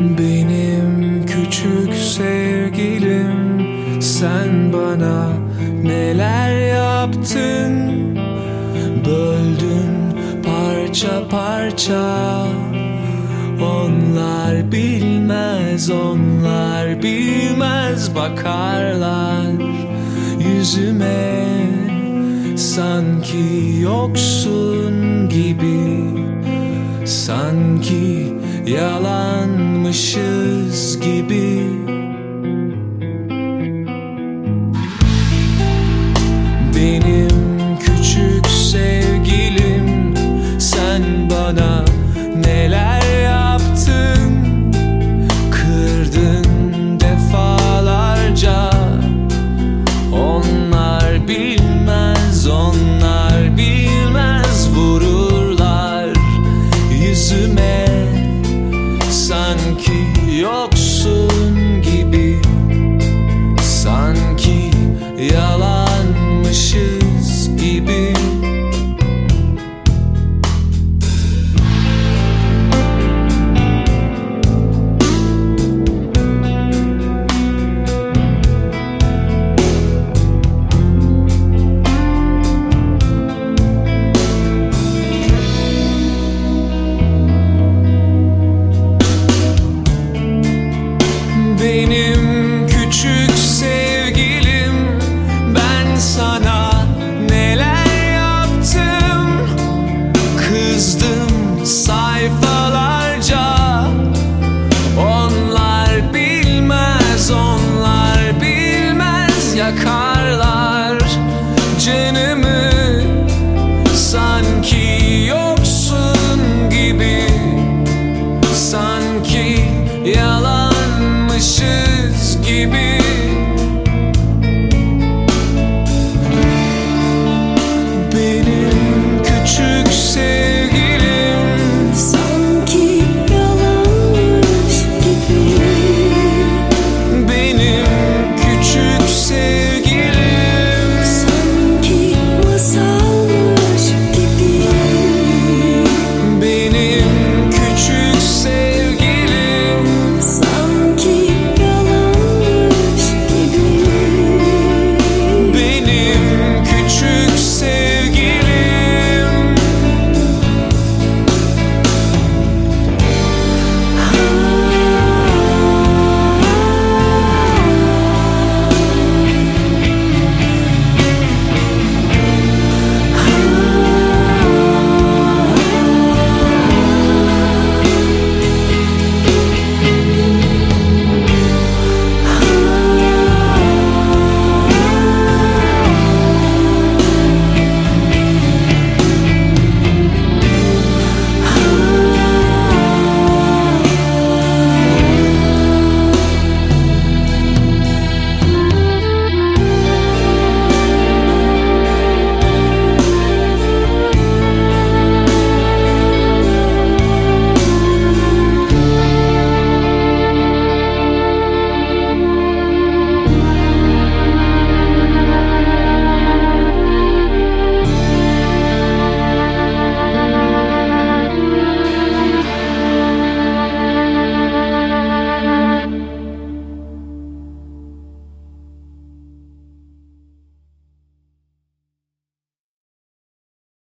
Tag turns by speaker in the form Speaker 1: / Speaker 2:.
Speaker 1: Benim küçük sevgilim sen bana neler yaptın? Böldün parça parça Onlar bilmez onlar bilmez bakarlar yüzüme. Sanki yoksun gibi Sanki yalanmışız gibi sanki yoksun. I come.